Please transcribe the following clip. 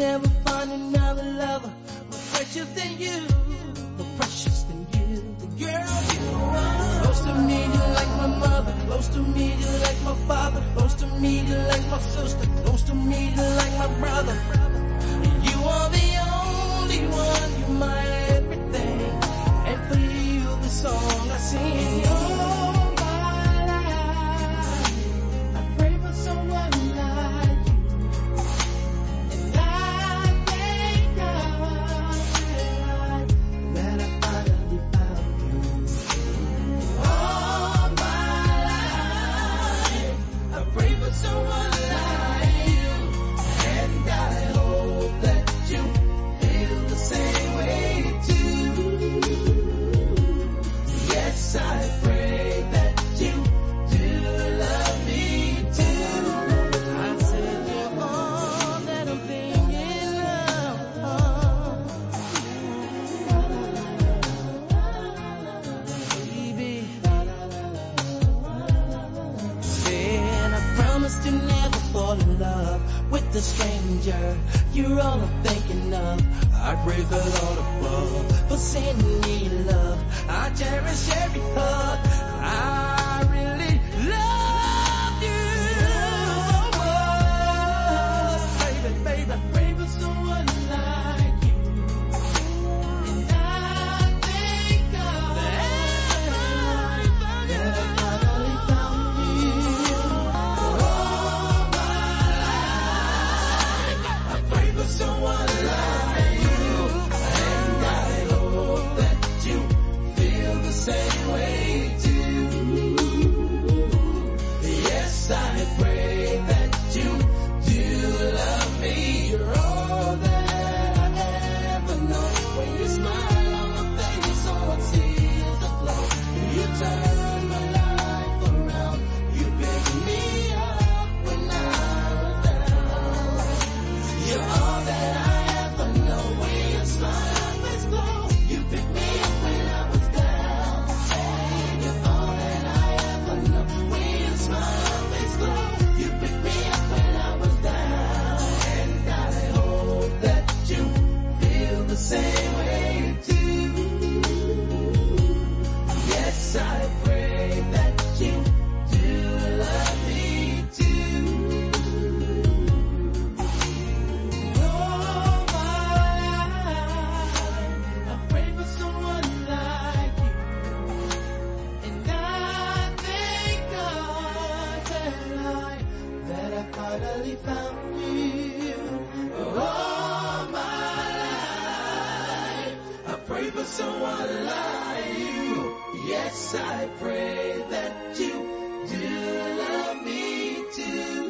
And never find another lover more precious than you, more precious than you. The girl you are. Close to me, you're like my mother. Close to me, you're like my father. Close to me, you're like my sister. Close to me, you're like my brother. You are the only one, you're my everything. And for you, the song I sing. To never fall in love with a stranger. You're all I'm thinking of. I praise the Lord above for sending me love. I cherish every hug. finally found you. Oh, All my life, I pray for someone like you. Yes, I pray that you do love me too.